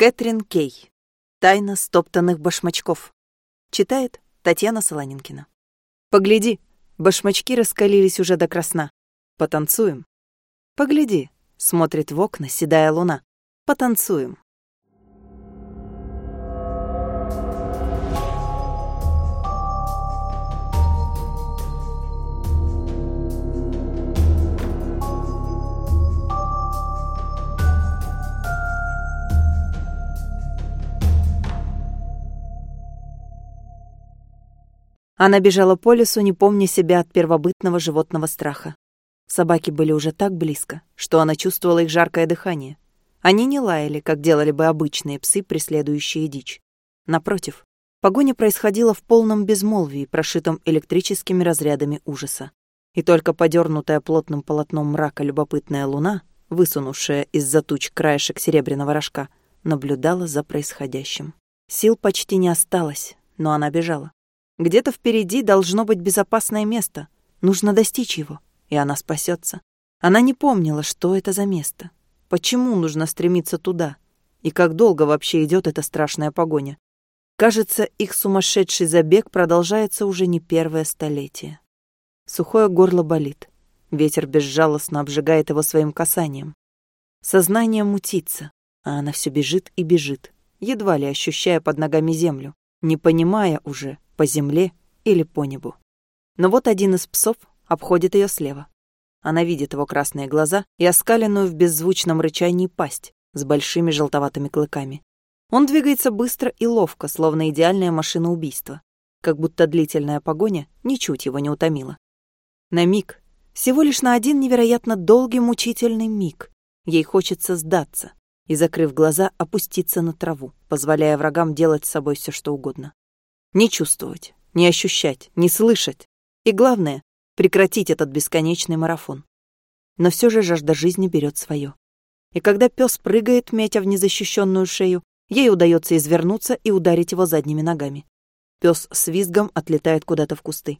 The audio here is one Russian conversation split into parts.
Кэтрин Кей. Тайна стоптанных башмачков. Читает Татьяна Солонинкина. Погляди, башмачки раскалились уже до красна. Потанцуем. Погляди, смотрит в окна седая луна. Потанцуем. Она бежала по лесу, не помня себя от первобытного животного страха. Собаки были уже так близко, что она чувствовала их жаркое дыхание. Они не лаяли, как делали бы обычные псы, преследующие дичь. Напротив, погоня происходила в полном безмолвии, прошитом электрическими разрядами ужаса. И только подернутая плотным полотном мрака любопытная луна, высунувшая из-за туч краешек серебряного рожка, наблюдала за происходящим. Сил почти не осталось, но она бежала. Где-то впереди должно быть безопасное место. Нужно достичь его, и она спасется. Она не помнила, что это за место. Почему нужно стремиться туда? И как долго вообще идет эта страшная погоня? Кажется, их сумасшедший забег продолжается уже не первое столетие. Сухое горло болит. Ветер безжалостно обжигает его своим касанием. Сознание мутится, а она все бежит и бежит, едва ли ощущая под ногами землю, не понимая уже, по земле или по небу. Но вот один из псов обходит ее слева. Она видит его красные глаза и оскаленную в беззвучном рычании пасть с большими желтоватыми клыками. Он двигается быстро и ловко, словно идеальная машина убийства, как будто длительная погоня ничуть его не утомила. На миг, всего лишь на один невероятно долгий мучительный миг, ей хочется сдаться и, закрыв глаза, опуститься на траву, позволяя врагам делать с собой все что угодно. Не чувствовать, не ощущать, не слышать. И главное, прекратить этот бесконечный марафон. Но все же жажда жизни берет свое. И когда пес прыгает, метя в незащищенную шею, ей удается извернуться и ударить его задними ногами. Пес с визгом отлетает куда-то в кусты.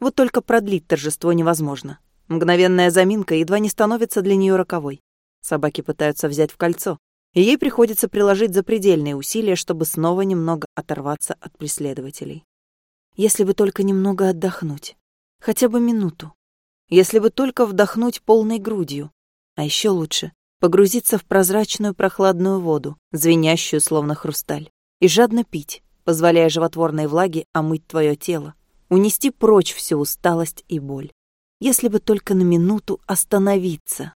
Вот только продлить торжество невозможно. Мгновенная заминка едва не становится для нее роковой. Собаки пытаются взять в кольцо, и ей приходится приложить запредельные усилия, чтобы снова немного оторваться от преследователей. Если бы только немного отдохнуть. Хотя бы минуту. Если бы только вдохнуть полной грудью. А еще лучше — погрузиться в прозрачную прохладную воду, звенящую словно хрусталь, и жадно пить, позволяя животворной влаге омыть твое тело, унести прочь всю усталость и боль. Если бы только на минуту остановиться.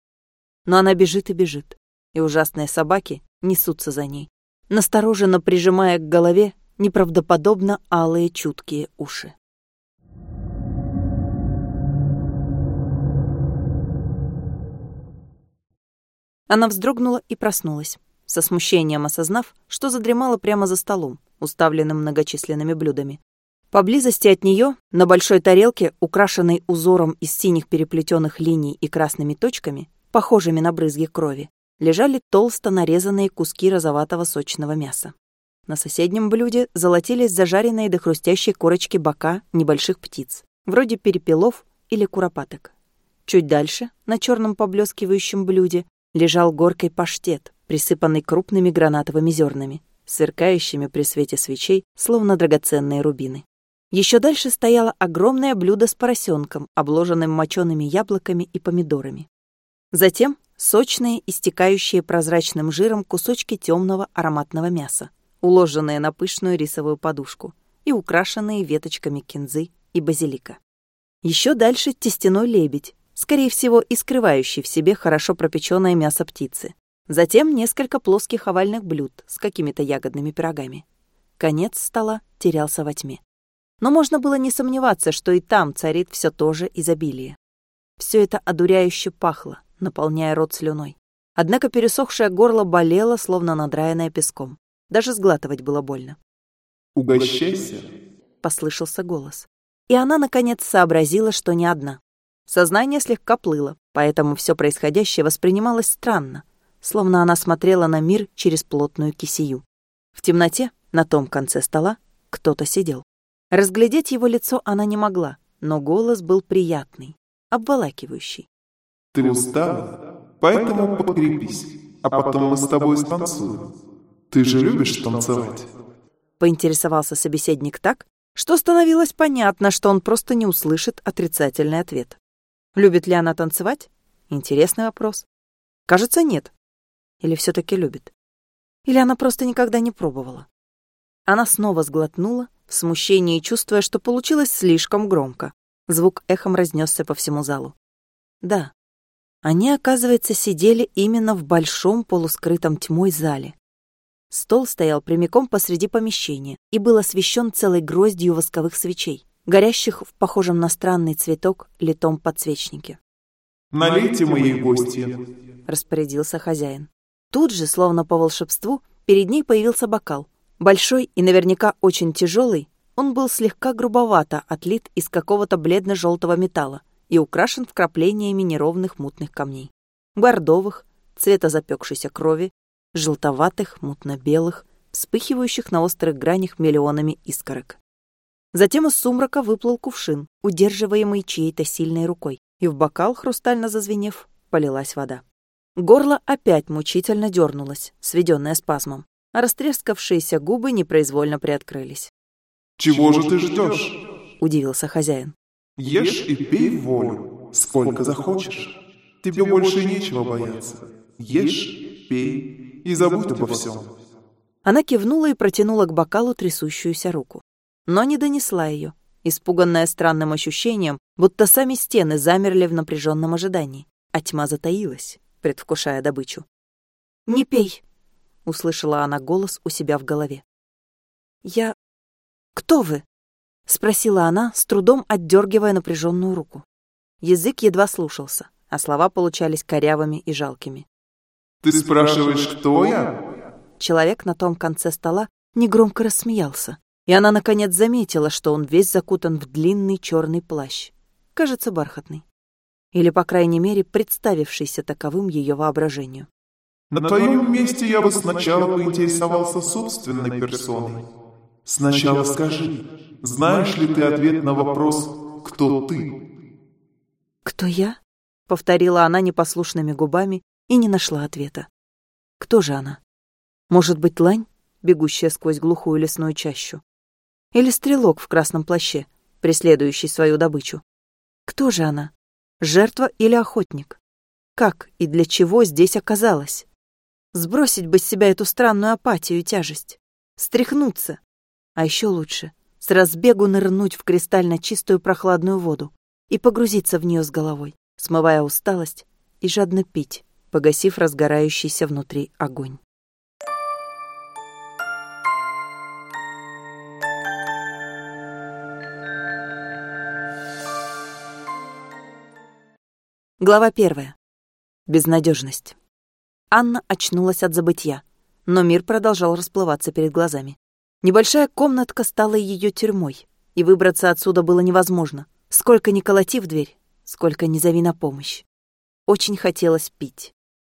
Но она бежит и бежит и ужасные собаки несутся за ней, настороженно прижимая к голове неправдоподобно алые чуткие уши. Она вздрогнула и проснулась, со смущением осознав, что задремала прямо за столом, уставленным многочисленными блюдами. Поблизости от нее, на большой тарелке, украшенной узором из синих переплетенных линий и красными точками, похожими на брызги крови, лежали толсто нарезанные куски розоватого сочного мяса. На соседнем блюде золотились зажаренные до хрустящей корочки бока небольших птиц, вроде перепелов или куропаток. Чуть дальше, на черном поблескивающем блюде, лежал горкой паштет, присыпанный крупными гранатовыми зернами, сверкающими при свете свечей, словно драгоценные рубины. Еще дальше стояло огромное блюдо с поросенком, обложенным мочеными яблоками и помидорами. Затем сочные, истекающие прозрачным жиром кусочки темного ароматного мяса, уложенные на пышную рисовую подушку и украшенные веточками кинзы и базилика. Еще дальше тестяной лебедь, скорее всего, и скрывающий в себе хорошо пропеченное мясо птицы. Затем несколько плоских овальных блюд с какими-то ягодными пирогами. Конец стола терялся во тьме. Но можно было не сомневаться, что и там царит все то же изобилие. Все это одуряюще пахло, наполняя рот слюной. Однако пересохшее горло болело, словно надраенное песком. Даже сглатывать было больно. «Угощайся!» — послышался голос. И она, наконец, сообразила, что не одна. Сознание слегка плыло, поэтому все происходящее воспринималось странно, словно она смотрела на мир через плотную кисею. В темноте, на том конце стола, кто-то сидел. Разглядеть его лицо она не могла, но голос был приятный, обволакивающий. Ты устала? Поэтому подкрепись, а потом мы с тобой станцуем. Ты же любишь танцевать? Поинтересовался собеседник так, что становилось понятно, что он просто не услышит отрицательный ответ. Любит ли она танцевать? Интересный вопрос. Кажется, нет. Или все таки любит? Или она просто никогда не пробовала? Она снова сглотнула, в смущении чувствуя, что получилось слишком громко. Звук эхом разнесся по всему залу. Да, они, оказывается, сидели именно в большом полускрытом тьмой зале. Стол стоял прямиком посреди помещения и был освещен целой гроздью восковых свечей, горящих в похожем на странный цветок литом подсвечнике. «Налейте моей гости», — распорядился хозяин. Тут же, словно по волшебству, перед ней появился бокал. Большой и наверняка очень тяжелый, он был слегка грубовато отлит из какого-то бледно-желтого металла и украшен вкраплениями неровных мутных камней. Бордовых, цвета запекшейся крови, желтоватых, мутно-белых, вспыхивающих на острых гранях миллионами искорок. Затем из сумрака выплыл кувшин, удерживаемый чьей-то сильной рукой, и в бокал, хрустально зазвенев, полилась вода. Горло опять мучительно дернулось, сведенное спазмом, а растрескавшиеся губы непроизвольно приоткрылись. «Чего же ты ждешь?» — удивился хозяин. «Ешь и пей волю, сколько захочешь. Тебе больше нечего бояться. Ешь, пей и забудь обо всем». Она кивнула и протянула к бокалу трясущуюся руку. Но не донесла ее, испуганная странным ощущением, будто сами стены замерли в напряженном ожидании, а тьма затаилась, предвкушая добычу. «Не пей!» — услышала она голос у себя в голове. «Я... Кто вы?» — спросила она, с трудом отдергивая напряженную руку. Язык едва слушался, а слова получались корявыми и жалкими. «Ты спрашиваешь, кто я?» Человек на том конце стола негромко рассмеялся, и она наконец заметила, что он весь закутан в длинный черный плащ, кажется, бархатный. Или, по крайней мере, представившийся таковым ее воображению. «На твоем месте я бы сначала поинтересовался собственной персоной. Сначала скажи, знаешь ли ты ответ на вопрос «Кто ты?» «Кто я?» — повторила она непослушными губами и не нашла ответа. «Кто же она? Может быть, лань, бегущая сквозь глухую лесную чащу? Или стрелок в красном плаще, преследующий свою добычу? Кто же она? Жертва или охотник? Как и для чего здесь оказалась? Сбросить бы с себя эту странную апатию и тяжесть. Стряхнуться. А еще лучше — с разбегу нырнуть в кристально чистую прохладную воду и погрузиться в нее с головой, смывая усталость и жадно пить, погасив разгорающийся внутри огонь. Глава первая. Безнадежность. Анна очнулась от забытья, но мир продолжал расплываться перед глазами. Небольшая комнатка стала ее тюрьмой, и выбраться отсюда было невозможно. Сколько ни колоти в дверь, сколько ни зови на помощь. Очень хотелось пить.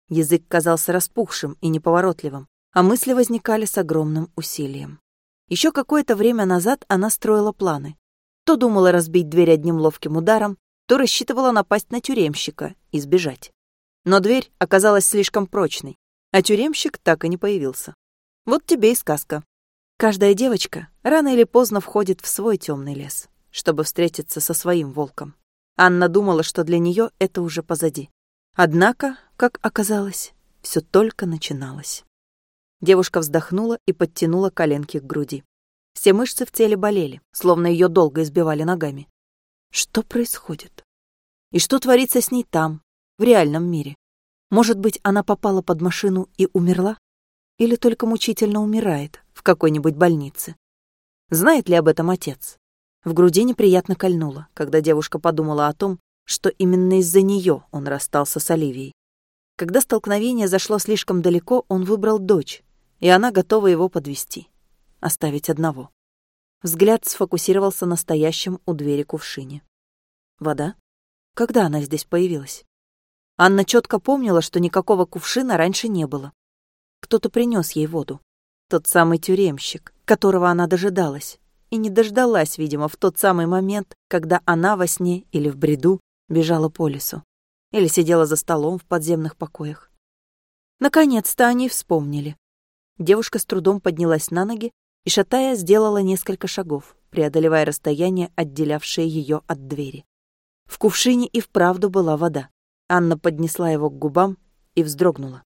Язык казался распухшим и неповоротливым, а мысли возникали с огромным усилием. Еще какое-то время назад она строила планы. То думала разбить дверь одним ловким ударом, то рассчитывала напасть на тюремщика и сбежать. Но дверь оказалась слишком прочной, а тюремщик так и не появился. Вот тебе и сказка. Каждая девочка рано или поздно входит в свой темный лес, чтобы встретиться со своим волком. Анна думала, что для нее это уже позади. Однако, как оказалось, все только начиналось. Девушка вздохнула и подтянула коленки к груди. Все мышцы в теле болели, словно ее долго избивали ногами. Что происходит? И что творится с ней там, в реальном мире? Может быть, она попала под машину и умерла? Или только мучительно умирает в какой-нибудь больнице? Знает ли об этом отец? В груди неприятно кольнуло, когда девушка подумала о том, что именно из-за нее он расстался с Оливией. Когда столкновение зашло слишком далеко, он выбрал дочь, и она готова его подвести, оставить одного. Взгляд сфокусировался на стоящем у двери кувшине. Вода? Когда она здесь появилась? Анна четко помнила, что никакого кувшина раньше не было. Кто-то принес ей воду. Тот самый тюремщик, которого она дожидалась. И не дождалась, видимо, в тот самый момент, когда она во сне или в бреду бежала по лесу. Или сидела за столом в подземных покоях. Наконец-то они вспомнили. Девушка с трудом поднялась на ноги и, шатая, сделала несколько шагов, преодолевая расстояние, отделявшее ее от двери. В кувшине и вправду была вода. Анна поднесла его к губам и вздрогнула.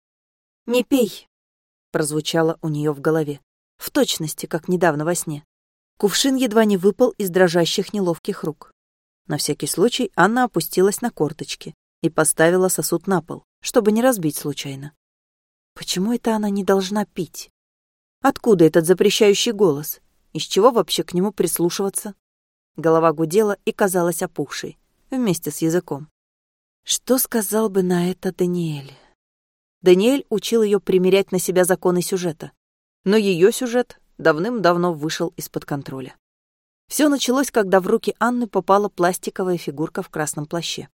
«Не пей!» — прозвучало у нее в голове. В точности, как недавно во сне. Кувшин едва не выпал из дрожащих неловких рук. На всякий случай Анна опустилась на корточки и поставила сосуд на пол, чтобы не разбить случайно. Почему это она не должна пить? Откуда этот запрещающий голос? Из чего вообще к нему прислушиваться? Голова гудела и казалась опухшей, вместе с языком. Что сказал бы на это Даниэль? Даниэль учил ее примерять на себя законы сюжета. Но ее сюжет давным-давно вышел из-под контроля. Все началось, когда в руки Анны попала пластиковая фигурка в красном плаще.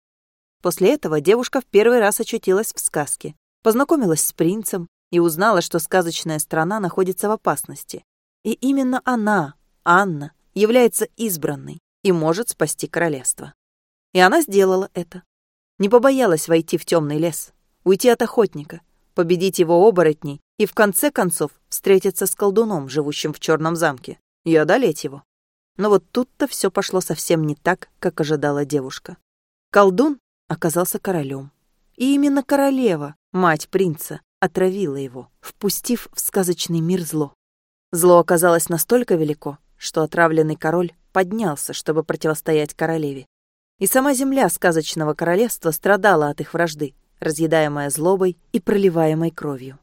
После этого девушка в первый раз очутилась в сказке, познакомилась с принцем и узнала, что сказочная страна находится в опасности. И именно она, Анна, является избранной и может спасти королевство. И она сделала это. Не побоялась войти в темный лес, уйти от охотника, победить его оборотней и в конце концов встретиться с колдуном, живущим в черном замке, и одолеть его. Но вот тут-то все пошло совсем не так, как ожидала девушка. Колдун оказался королем. И именно королева, мать принца, отравила его, впустив в сказочный мир зло. Зло оказалось настолько велико, что отравленный король поднялся, чтобы противостоять королеве. И сама земля сказочного королевства страдала от их вражды, разъедаемая злобой и проливаемой кровью.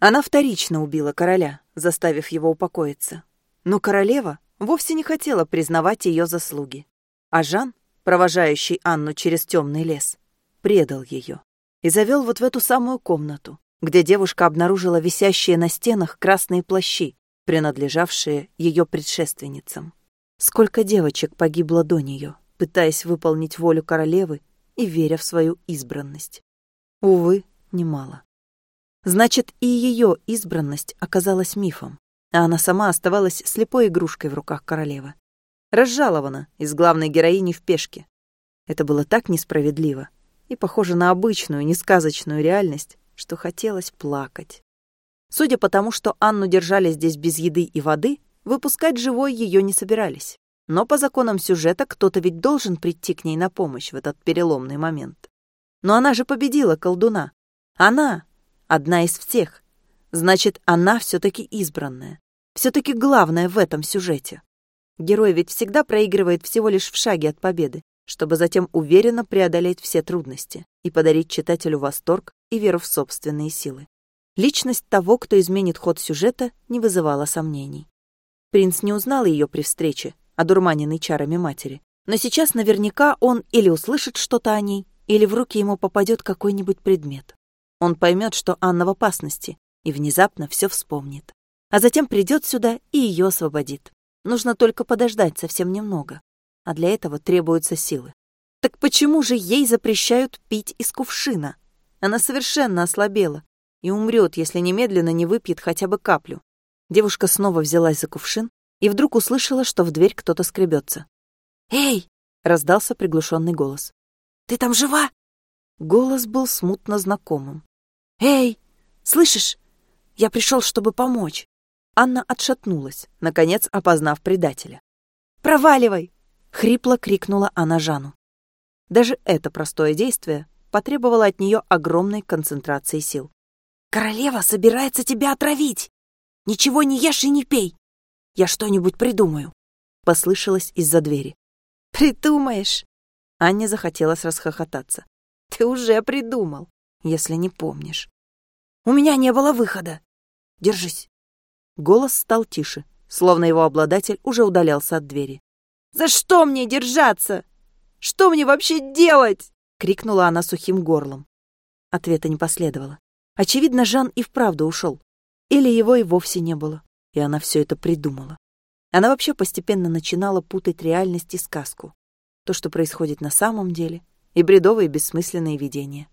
Она вторично убила короля, заставив его упокоиться. Но королева вовсе не хотела признавать ее заслуги. А Жан, провожающий Анну через темный лес, предал ее и завел вот в эту самую комнату, где девушка обнаружила висящие на стенах красные плащи, принадлежавшие ее предшественницам. Сколько девочек погибло до нее, пытаясь выполнить волю королевы и веря в свою избранность. Увы, немало. Значит, и ее избранность оказалась мифом, а она сама оставалась слепой игрушкой в руках королевы. Разжалована из главной героини в пешке. Это было так несправедливо и похоже на обычную, несказочную реальность, что хотелось плакать. Судя по тому, что Анну держали здесь без еды и воды, выпускать живой ее не собирались. Но по законам сюжета кто-то ведь должен прийти к ней на помощь в этот переломный момент. Но она же победила колдуна. Она одна из всех. Значит, она все-таки избранная. Все-таки главная в этом сюжете. Герой ведь всегда проигрывает всего лишь в шаге от победы, чтобы затем уверенно преодолеть все трудности и подарить читателю восторг и веру в собственные силы. Личность того, кто изменит ход сюжета, не вызывала сомнений. Принц не узнал ее при встрече, одурманенный чарами матери. Но сейчас наверняка он или услышит что-то о ней, или в руки ему попадет какой-нибудь предмет. Он поймет, что Анна в опасности, и внезапно все вспомнит. А затем придет сюда и ее освободит. Нужно только подождать совсем немного. А для этого требуются силы. Так почему же ей запрещают пить из кувшина? Она совершенно ослабела и умрет, если немедленно не выпьет хотя бы каплю. Девушка снова взялась за кувшин и вдруг услышала, что в дверь кто-то скребется. «Эй!» — раздался приглушенный голос. «Ты там жива?» Голос был смутно знакомым. «Эй! Слышишь? Я пришел, чтобы помочь!» Анна отшатнулась, наконец опознав предателя. «Проваливай!» — хрипло крикнула она Жану. Даже это простое действие потребовало от нее огромной концентрации сил. «Королева собирается тебя отравить! Ничего не ешь и не пей! Я что-нибудь придумаю!» Послышалось из-за двери. «Придумаешь!» Анне захотелось расхохотаться. «Ты уже придумал, если не помнишь. У меня не было выхода. Держись!» Голос стал тише, словно его обладатель уже удалялся от двери. «За что мне держаться? Что мне вообще делать?» — крикнула она сухим горлом. Ответа не последовало. Очевидно, Жан и вправду ушел. Или его и вовсе не было и она все это придумала. Она вообще постепенно начинала путать реальность и сказку. То, что происходит на самом деле, и бредовые бессмысленные видения.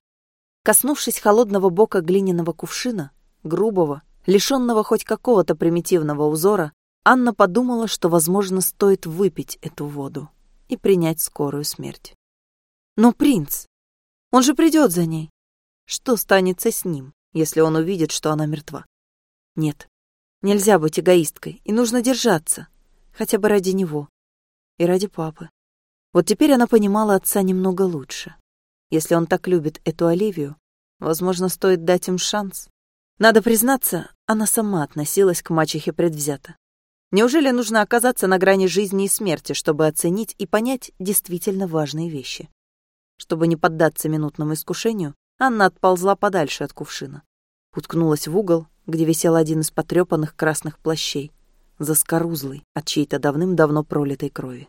Коснувшись холодного бока глиняного кувшина, грубого, лишенного хоть какого-то примитивного узора, Анна подумала, что, возможно, стоит выпить эту воду и принять скорую смерть. Но принц, он же придет за ней. Что станется с ним, если он увидит, что она мертва? Нет, нельзя быть эгоисткой, и нужно держаться. Хотя бы ради него. И ради папы. Вот теперь она понимала отца немного лучше. Если он так любит эту Оливию, возможно, стоит дать им шанс. Надо признаться, она сама относилась к мачехе предвзято. Неужели нужно оказаться на грани жизни и смерти, чтобы оценить и понять действительно важные вещи? Чтобы не поддаться минутному искушению, Анна отползла подальше от кувшина. Уткнулась в угол, где висел один из потрепанных красных плащей, заскорузлый от чьей-то давным-давно пролитой крови.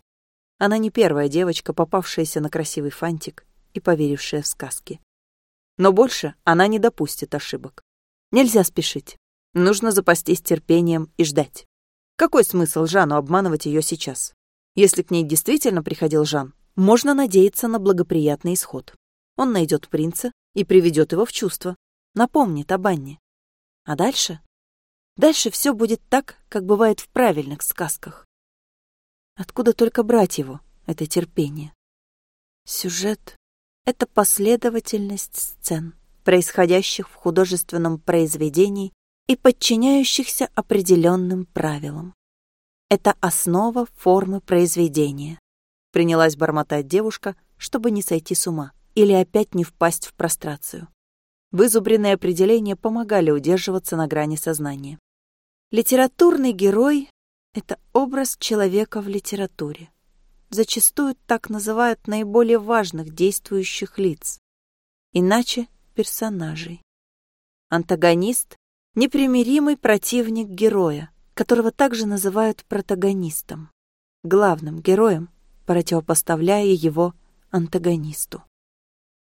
Она не первая девочка, попавшаяся на красивый фантик и поверившая в сказки. Но больше она не допустит ошибок. Нельзя спешить. Нужно запастись терпением и ждать. Какой смысл Жану обманывать ее сейчас? Если к ней действительно приходил Жан, можно надеяться на благоприятный исход. Он найдет принца и приведет его в чувство, напомнит об Анне. А дальше? Дальше все будет так, как бывает в правильных сказках. Откуда только брать его, это терпение? Сюжет — это последовательность сцен происходящих в художественном произведении и подчиняющихся определенным правилам. Это основа формы произведения. Принялась бормотать девушка, чтобы не сойти с ума или опять не впасть в прострацию. Вызубренные определения помогали удерживаться на грани сознания. Литературный герой — это образ человека в литературе. Зачастую так называют наиболее важных действующих лиц. Иначе персонажей. Антагонист — непримиримый противник героя, которого также называют протагонистом, главным героем, противопоставляя его антагонисту.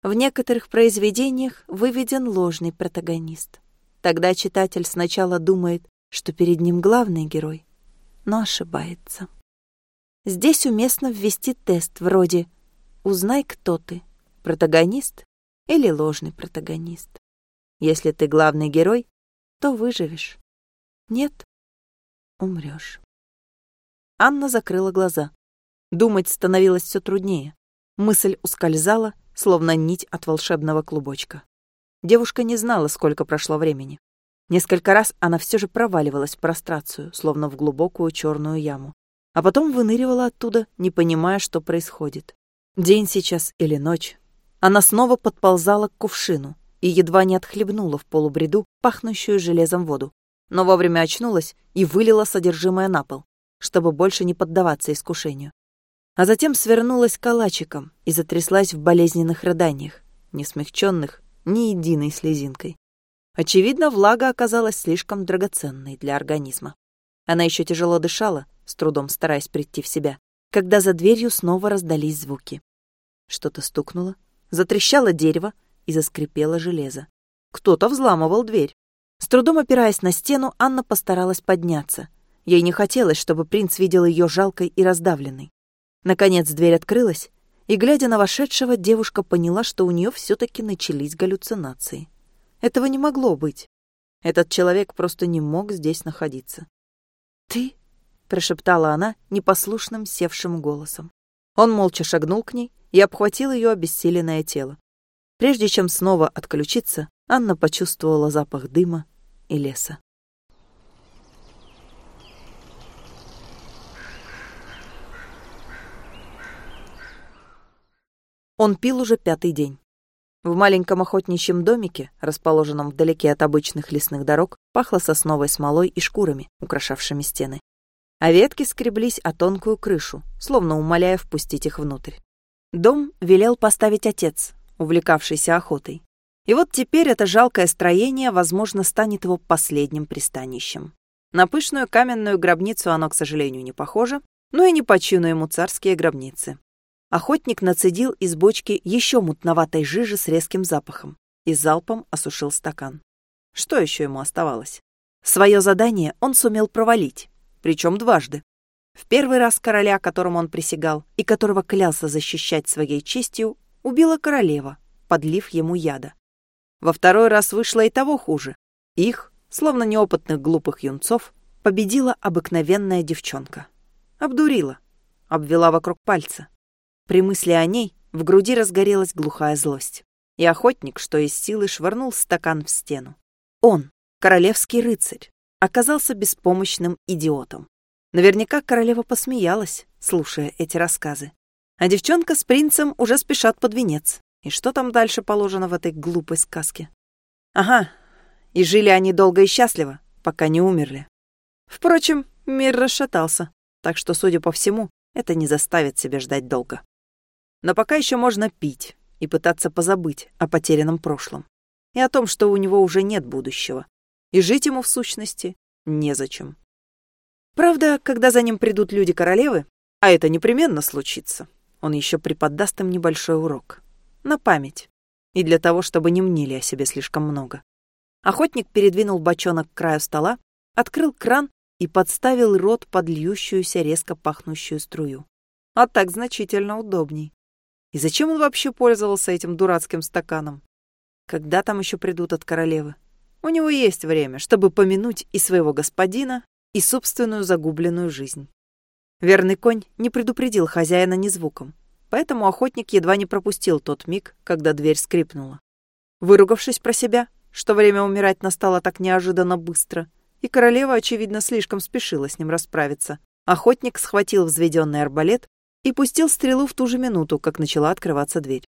В некоторых произведениях выведен ложный протагонист. Тогда читатель сначала думает, что перед ним главный герой, но ошибается. Здесь уместно ввести тест вроде «Узнай, кто ты, протагонист или ложный протагонист. Если ты главный герой, то выживешь. Нет, умрешь. Анна закрыла глаза. Думать становилось все труднее. Мысль ускользала, словно нить от волшебного клубочка. Девушка не знала, сколько прошло времени. Несколько раз она все же проваливалась в прострацию, словно в глубокую черную яму. А потом выныривала оттуда, не понимая, что происходит. День сейчас или ночь, она снова подползала к кувшину и едва не отхлебнула в полубреду пахнущую железом воду, но вовремя очнулась и вылила содержимое на пол, чтобы больше не поддаваться искушению. А затем свернулась калачиком и затряслась в болезненных рыданиях, не смягченных ни единой слезинкой. Очевидно, влага оказалась слишком драгоценной для организма. Она еще тяжело дышала, с трудом стараясь прийти в себя, когда за дверью снова раздались звуки. Что-то стукнуло, Затрещало дерево и заскрипело железо. Кто-то взламывал дверь. С трудом опираясь на стену, Анна постаралась подняться. Ей не хотелось, чтобы принц видел ее жалкой и раздавленной. Наконец дверь открылась, и, глядя на вошедшего, девушка поняла, что у нее все-таки начались галлюцинации. Этого не могло быть. Этот человек просто не мог здесь находиться. «Ты?» — прошептала она непослушным севшим голосом. Он молча шагнул к ней и обхватил ее обессиленное тело. Прежде чем снова отключиться, Анна почувствовала запах дыма и леса. Он пил уже пятый день. В маленьком охотничьем домике, расположенном вдалеке от обычных лесных дорог, пахло сосновой смолой и шкурами, украшавшими стены. А ветки скреблись о тонкую крышу, словно умоляя впустить их внутрь. Дом велел поставить отец, увлекавшийся охотой. И вот теперь это жалкое строение, возможно, станет его последним пристанищем. На пышную каменную гробницу оно, к сожалению, не похоже, но и не по ему царские гробницы. Охотник нацедил из бочки еще мутноватой жижи с резким запахом и залпом осушил стакан. Что еще ему оставалось? Свое задание он сумел провалить, причем дважды. В первый раз короля, которому он присягал, и которого клялся защищать своей честью, убила королева, подлив ему яда. Во второй раз вышло и того хуже. Их, словно неопытных глупых юнцов, победила обыкновенная девчонка. Обдурила, обвела вокруг пальца. При мысли о ней в груди разгорелась глухая злость. И охотник, что из силы, швырнул стакан в стену. Он, королевский рыцарь, оказался беспомощным идиотом. Наверняка королева посмеялась, слушая эти рассказы. А девчонка с принцем уже спешат под венец. И что там дальше положено в этой глупой сказке? Ага, и жили они долго и счастливо, пока не умерли. Впрочем, мир расшатался, так что, судя по всему, это не заставит себя ждать долго. Но пока еще можно пить и пытаться позабыть о потерянном прошлом и о том, что у него уже нет будущего, и жить ему, в сущности, незачем. Правда, когда за ним придут люди королевы, а это непременно случится, он еще преподаст им небольшой урок. На память. И для того, чтобы не мнили о себе слишком много. Охотник передвинул бочонок к краю стола, открыл кран и подставил рот под льющуюся резко пахнущую струю. А так значительно удобней. И зачем он вообще пользовался этим дурацким стаканом? Когда там еще придут от королевы? У него есть время, чтобы помянуть и своего господина, и собственную загубленную жизнь. Верный конь не предупредил хозяина ни звуком, поэтому охотник едва не пропустил тот миг, когда дверь скрипнула. Выругавшись про себя, что время умирать настало так неожиданно быстро, и королева, очевидно, слишком спешила с ним расправиться, охотник схватил взведенный арбалет и пустил стрелу в ту же минуту, как начала открываться дверь.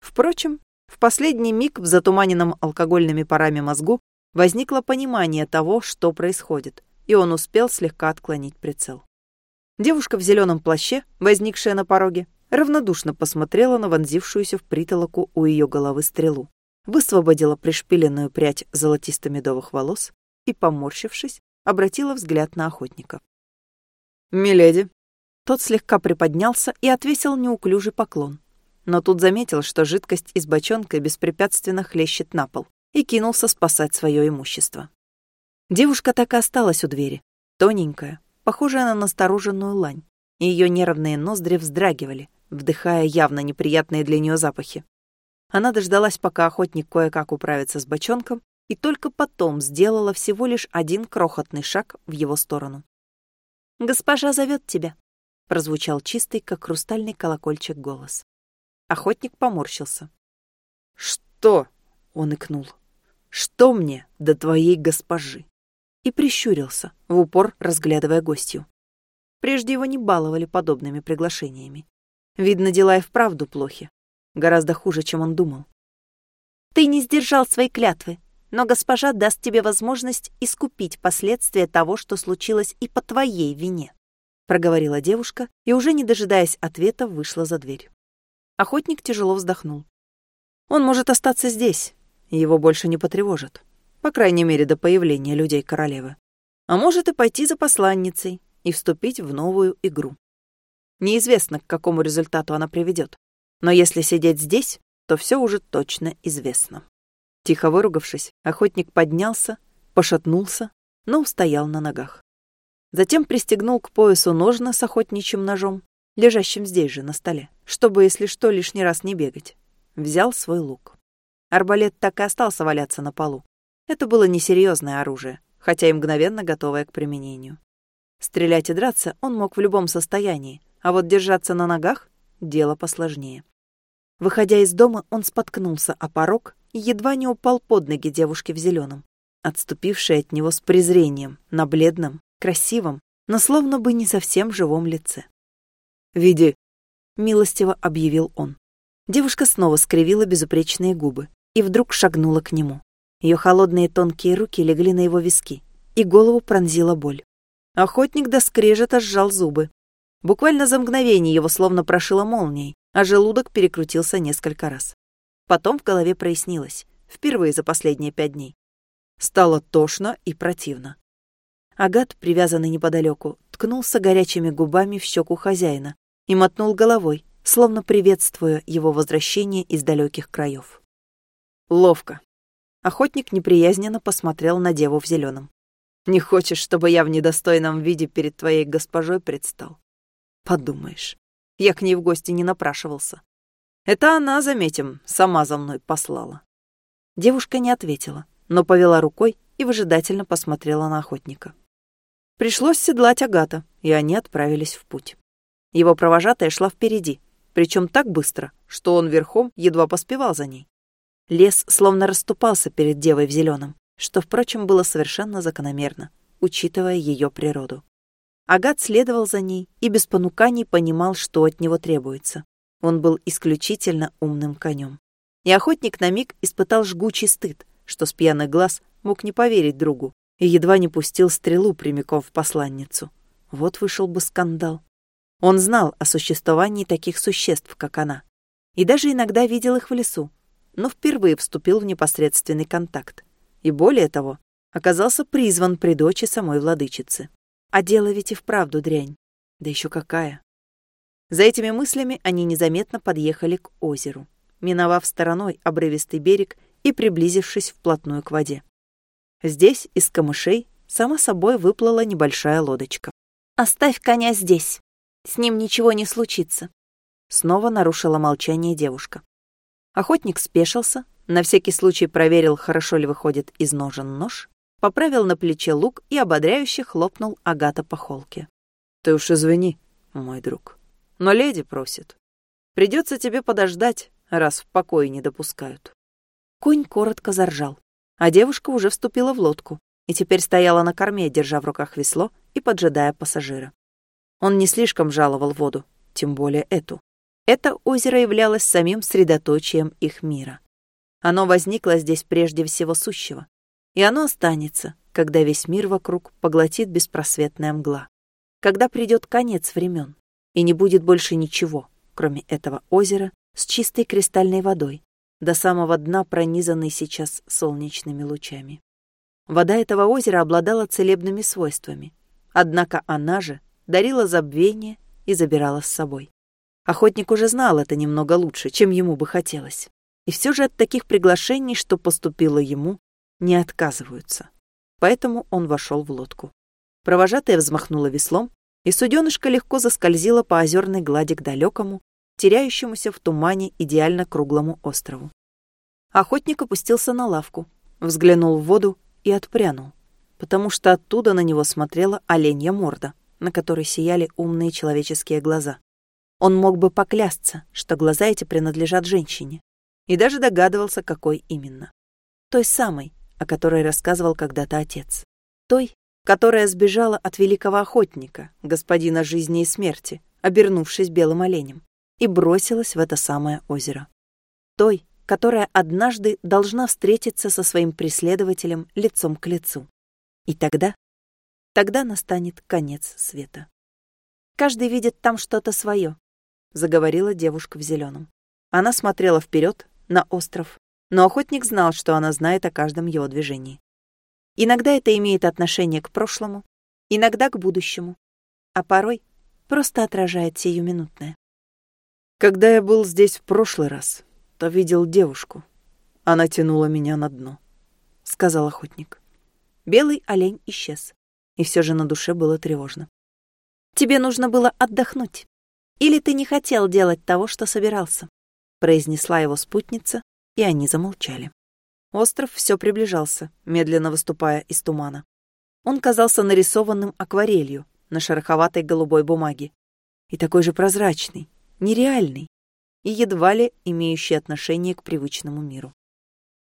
Впрочем, в последний миг в затуманенном алкогольными парами мозгу возникло понимание того, что происходит, и он успел слегка отклонить прицел. Девушка в зеленом плаще, возникшая на пороге, равнодушно посмотрела на вонзившуюся в притолоку у ее головы стрелу, высвободила пришпиленную прядь золотисто-медовых волос и, поморщившись, обратила взгляд на охотника. «Миледи!» Тот слегка приподнялся и отвесил неуклюжий поклон, но тут заметил, что жидкость из бочонка беспрепятственно хлещет на пол и кинулся спасать свое имущество. Девушка так и осталась у двери, тоненькая, похожая на настороженную лань, и ее нервные ноздри вздрагивали, вдыхая явно неприятные для нее запахи. Она дождалась, пока охотник кое-как управится с бочонком, и только потом сделала всего лишь один крохотный шаг в его сторону. «Госпожа зовет тебя», — прозвучал чистый, как хрустальный колокольчик голос. Охотник поморщился. «Что?» — он икнул. «Что мне до твоей госпожи?» и прищурился, в упор разглядывая гостью. Прежде его не баловали подобными приглашениями. Видно, дела и вправду плохи. Гораздо хуже, чем он думал. «Ты не сдержал свои клятвы, но госпожа даст тебе возможность искупить последствия того, что случилось и по твоей вине», проговорила девушка и, уже не дожидаясь ответа, вышла за дверь. Охотник тяжело вздохнул. Он может остаться здесь, его больше не потревожат по крайней мере до появления людей королевы. А может и пойти за посланницей и вступить в новую игру. Неизвестно, к какому результату она приведет. Но если сидеть здесь, то все уже точно известно. Тихо выругавшись, охотник поднялся, пошатнулся, но устоял на ногах. Затем пристегнул к поясу ножны с охотничьим ножом, лежащим здесь же на столе, чтобы, если что, лишний раз не бегать. Взял свой лук. Арбалет так и остался валяться на полу, это было несерьезное оружие, хотя и мгновенно готовое к применению. Стрелять и драться он мог в любом состоянии, а вот держаться на ногах — дело посложнее. Выходя из дома, он споткнулся о порог и едва не упал под ноги девушки в зеленом, отступившей от него с презрением на бледном, красивом, но словно бы не совсем живом лице. «Види!» — милостиво объявил он. Девушка снова скривила безупречные губы и вдруг шагнула к нему. Ее холодные тонкие руки легли на его виски, и голову пронзила боль. Охотник до скрежета сжал зубы. Буквально за мгновение его словно прошило молнией, а желудок перекрутился несколько раз. Потом в голове прояснилось, впервые за последние пять дней. Стало тошно и противно. Агат, привязанный неподалеку, ткнулся горячими губами в щеку хозяина и мотнул головой, словно приветствуя его возвращение из далеких краев. Ловко, Охотник неприязненно посмотрел на деву в зеленом. «Не хочешь, чтобы я в недостойном виде перед твоей госпожой предстал?» «Подумаешь, я к ней в гости не напрашивался. Это она, заметим, сама за мной послала». Девушка не ответила, но повела рукой и выжидательно посмотрела на охотника. Пришлось седлать Агата, и они отправились в путь. Его провожатая шла впереди, причем так быстро, что он верхом едва поспевал за ней. Лес словно расступался перед девой в зеленом, что, впрочем, было совершенно закономерно, учитывая ее природу. Агат следовал за ней и без понуканий понимал, что от него требуется. Он был исключительно умным конем. И охотник на миг испытал жгучий стыд, что с пьяных глаз мог не поверить другу и едва не пустил стрелу прямиком в посланницу. Вот вышел бы скандал. Он знал о существовании таких существ, как она, и даже иногда видел их в лесу, но впервые вступил в непосредственный контакт. И более того, оказался призван при дочи самой владычицы. А дело ведь и вправду дрянь. Да еще какая. За этими мыслями они незаметно подъехали к озеру, миновав стороной обрывистый берег и приблизившись вплотную к воде. Здесь из камышей сама собой выплыла небольшая лодочка. «Оставь коня здесь. С ним ничего не случится», — снова нарушила молчание девушка. Охотник спешился, на всякий случай проверил, хорошо ли выходит из ножен нож, поправил на плече лук и ободряюще хлопнул Агата по холке. «Ты уж извини, мой друг, но леди просит. Придется тебе подождать, раз в покое не допускают». Конь коротко заржал, а девушка уже вступила в лодку и теперь стояла на корме, держа в руках весло и поджидая пассажира. Он не слишком жаловал воду, тем более эту. Это озеро являлось самим средоточием их мира. Оно возникло здесь прежде всего сущего, и оно останется, когда весь мир вокруг поглотит беспросветная мгла. Когда придет конец времен, и не будет больше ничего, кроме этого озера с чистой кристальной водой, до самого дна пронизанной сейчас солнечными лучами. Вода этого озера обладала целебными свойствами, однако она же дарила забвение и забирала с собой. Охотник уже знал это немного лучше, чем ему бы хотелось. И все же от таких приглашений, что поступило ему, не отказываются. Поэтому он вошел в лодку. Провожатая взмахнула веслом, и суденышко легко заскользило по озерной глади к далекому, теряющемуся в тумане идеально круглому острову. Охотник опустился на лавку, взглянул в воду и отпрянул, потому что оттуда на него смотрела оленья морда, на которой сияли умные человеческие глаза. Он мог бы поклясться, что глаза эти принадлежат женщине, и даже догадывался, какой именно. Той самой, о которой рассказывал когда-то отец. Той, которая сбежала от великого охотника, господина жизни и смерти, обернувшись белым оленем, и бросилась в это самое озеро. Той, которая однажды должна встретиться со своим преследователем лицом к лицу. И тогда, тогда настанет конец света. Каждый видит там что-то свое, заговорила девушка в зеленом. Она смотрела вперед на остров, но охотник знал, что она знает о каждом его движении. Иногда это имеет отношение к прошлому, иногда к будущему, а порой просто отражает сиюминутное. Когда я был здесь в прошлый раз, то видел девушку. Она тянула меня на дно, — сказал охотник. Белый олень исчез, и все же на душе было тревожно. Тебе нужно было отдохнуть. Или ты не хотел делать того, что собирался? произнесла его спутница, и они замолчали. Остров все приближался, медленно выступая из тумана. Он казался нарисованным акварелью на шероховатой голубой бумаге. И такой же прозрачный, нереальный, и едва ли имеющий отношение к привычному миру.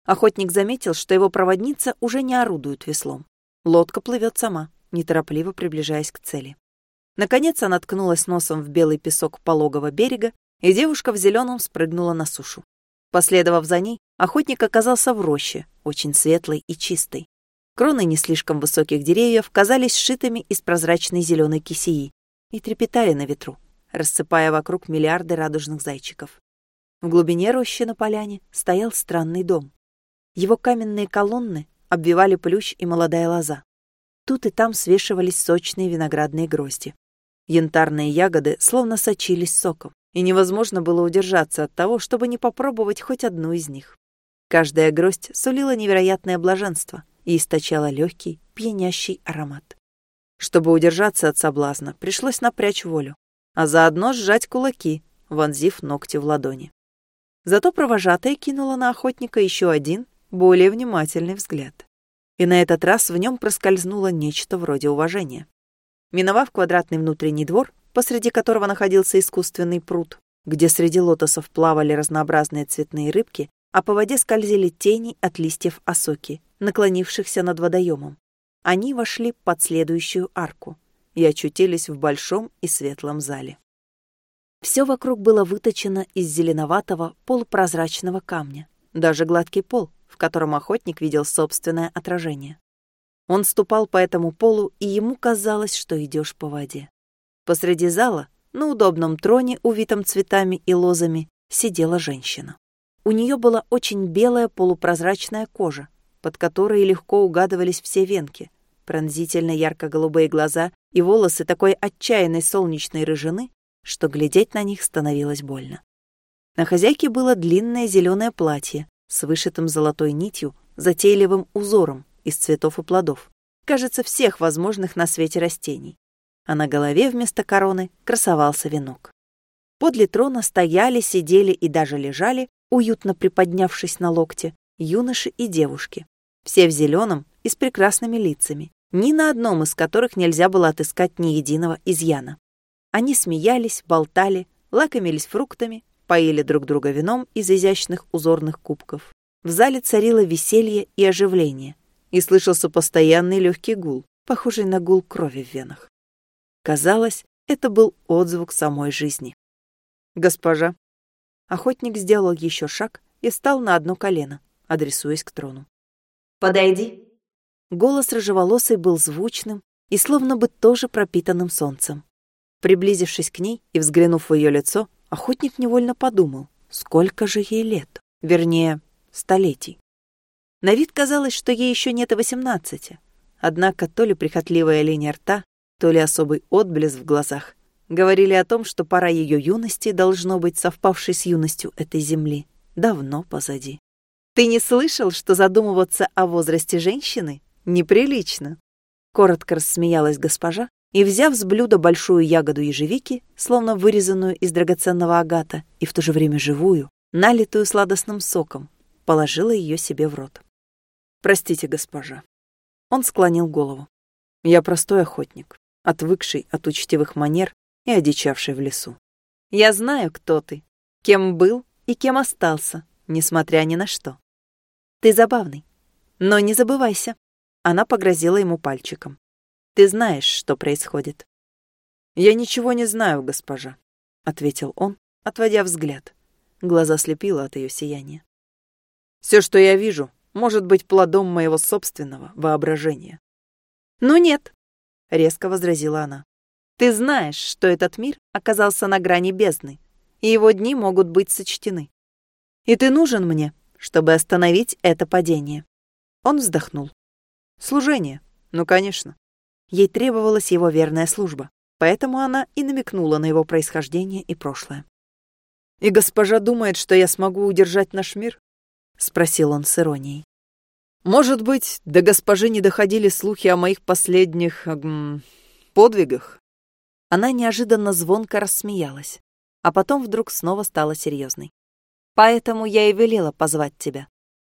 Охотник заметил, что его проводница уже не орудует веслом. Лодка плывет сама, неторопливо приближаясь к цели. Наконец она ткнулась носом в белый песок пологого берега и девушка в зеленом спрыгнула на сушу. Последовав за ней, охотник оказался в роще, очень светлой и чистой. Кроны не слишком высоких деревьев казались сшитыми из прозрачной зеленой кисеи и трепетали на ветру, рассыпая вокруг миллиарды радужных зайчиков. В глубине рощи на поляне стоял странный дом. Его каменные колонны обвивали плющ и молодая лоза. Тут и там свешивались сочные виноградные грозди. Янтарные ягоды словно сочились соком и невозможно было удержаться от того, чтобы не попробовать хоть одну из них. Каждая гроздь сулила невероятное блаженство и источала легкий, пьянящий аромат. Чтобы удержаться от соблазна, пришлось напрячь волю, а заодно сжать кулаки, вонзив ногти в ладони. Зато провожатая кинула на охотника еще один, более внимательный взгляд. И на этот раз в нем проскользнуло нечто вроде уважения. Миновав квадратный внутренний двор, посреди которого находился искусственный пруд, где среди лотосов плавали разнообразные цветные рыбки, а по воде скользили тени от листьев осоки, наклонившихся над водоемом. они вошли под следующую арку и очутились в большом и светлом зале. Все вокруг было выточено из зеленоватого полупрозрачного камня, даже гладкий пол, в котором охотник видел собственное отражение. Он ступал по этому полу, и ему казалось, что идешь по воде. Посреди зала, на удобном троне, увитом цветами и лозами, сидела женщина. У нее была очень белая полупрозрачная кожа, под которой легко угадывались все венки, пронзительно ярко-голубые глаза и волосы такой отчаянной солнечной рыжины, что глядеть на них становилось больно. На хозяйке было длинное зеленое платье с вышитым золотой нитью, затейливым узором из цветов и плодов, кажется, всех возможных на свете растений. А на голове вместо короны красовался венок. Подле трона стояли, сидели и даже лежали, уютно приподнявшись на локте, юноши и девушки. Все в зеленом и с прекрасными лицами, ни на одном из которых нельзя было отыскать ни единого изъяна. Они смеялись, болтали, лакомились фруктами, поили друг друга вином из изящных узорных кубков. В зале царило веселье и оживление, и слышался постоянный легкий гул, похожий на гул крови в венах. Казалось, это был отзвук самой жизни. «Госпожа». Охотник сделал еще шаг и встал на одно колено, адресуясь к трону. «Подойди». Голос рыжеволосый был звучным и словно бы тоже пропитанным солнцем. Приблизившись к ней и взглянув в ее лицо, охотник невольно подумал, сколько же ей лет, вернее, столетий. На вид казалось, что ей еще нет и восемнадцати, однако то ли прихотливая линия рта, то ли особый отблеск в глазах говорили о том, что пора ее юности должно быть совпавшей с юностью этой земли давно позади. Ты не слышал, что задумываться о возрасте женщины неприлично? Коротко рассмеялась госпожа и, взяв с блюда большую ягоду ежевики, словно вырезанную из драгоценного агата и в то же время живую, налитую сладостным соком, положила ее себе в рот. «Простите, госпожа». Он склонил голову. «Я простой охотник, отвыкший от учтивых манер и одичавший в лесу. Я знаю, кто ты, кем был и кем остался, несмотря ни на что. Ты забавный, но не забывайся». Она погрозила ему пальчиком. «Ты знаешь, что происходит». «Я ничего не знаю, госпожа», — ответил он, отводя взгляд. Глаза слепило от ее сияния. «Все, что я вижу, может быть плодом моего собственного воображения». «Ну нет», — резко возразила она. Ты знаешь, что этот мир оказался на грани бездны, и его дни могут быть сочтены. И ты нужен мне, чтобы остановить это падение. Он вздохнул. Служение. Ну, конечно. Ей требовалась его верная служба, поэтому она и намекнула на его происхождение и прошлое. «И госпожа думает, что я смогу удержать наш мир?» — спросил он с иронией. «Может быть, до госпожи не доходили слухи о моих последних... Эм, подвигах?» Она неожиданно звонко рассмеялась, а потом вдруг снова стала серьезной. «Поэтому я и велела позвать тебя.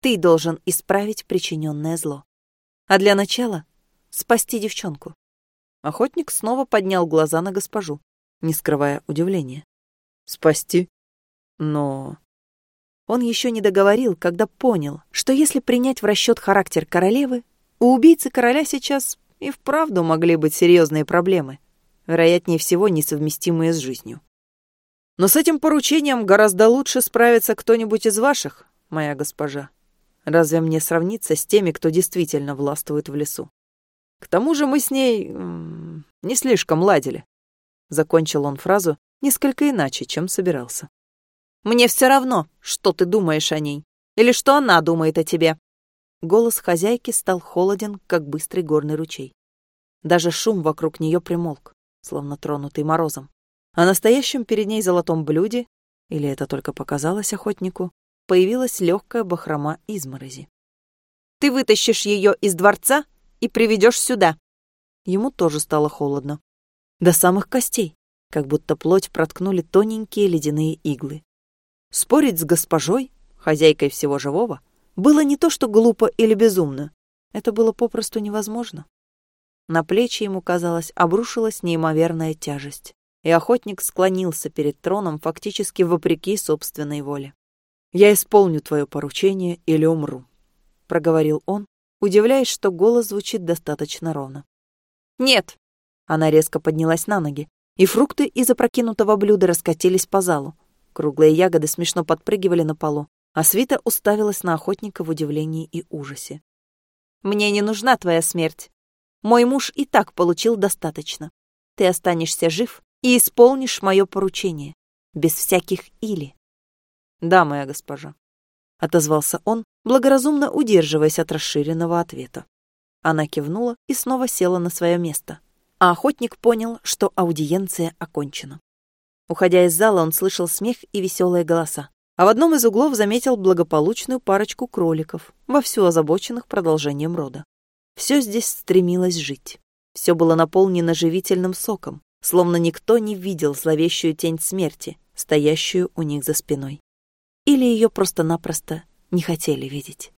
Ты должен исправить причиненное зло. А для начала спасти девчонку». Охотник снова поднял глаза на госпожу, не скрывая удивления. «Спасти? Но...» Он еще не договорил, когда понял, что если принять в расчет характер королевы, у убийцы короля сейчас и вправду могли быть серьезные проблемы вероятнее всего несовместимые с жизнью. Но с этим поручением гораздо лучше справится кто-нибудь из ваших, моя госпожа. Разве мне сравниться с теми, кто действительно властвует в лесу? К тому же мы с ней не слишком ладили. Закончил он фразу несколько иначе, чем собирался. Мне все равно, что ты думаешь о ней, или что она думает о тебе. Голос хозяйки стал холоден, как быстрый горный ручей. Даже шум вокруг нее примолк словно тронутый морозом. А настоящем перед ней золотом блюде, или это только показалось охотнику, появилась легкая бахрома изморози. «Ты вытащишь ее из дворца и приведешь сюда!» Ему тоже стало холодно. До самых костей, как будто плоть проткнули тоненькие ледяные иглы. Спорить с госпожой, хозяйкой всего живого, было не то что глупо или безумно, это было попросту невозможно. На плечи ему, казалось, обрушилась неимоверная тяжесть, и охотник склонился перед троном фактически вопреки собственной воле. «Я исполню твое поручение или умру», — проговорил он, удивляясь, что голос звучит достаточно ровно. «Нет!» Она резко поднялась на ноги, и фрукты из опрокинутого блюда раскатились по залу. Круглые ягоды смешно подпрыгивали на полу, а Свита уставилась на охотника в удивлении и ужасе. «Мне не нужна твоя смерть. Мой муж и так получил достаточно. Ты останешься жив и исполнишь мое поручение, без всяких «или». «Да, моя госпожа», — отозвался он, благоразумно удерживаясь от расширенного ответа. Она кивнула и снова села на свое место, а охотник понял, что аудиенция окончена. Уходя из зала, он слышал смех и веселые голоса, а в одном из углов заметил благополучную парочку кроликов, вовсю озабоченных продолжением рода. Все здесь стремилось жить. Все было наполнено живительным соком, словно никто не видел зловещую тень смерти, стоящую у них за спиной. Или ее просто-напросто не хотели видеть.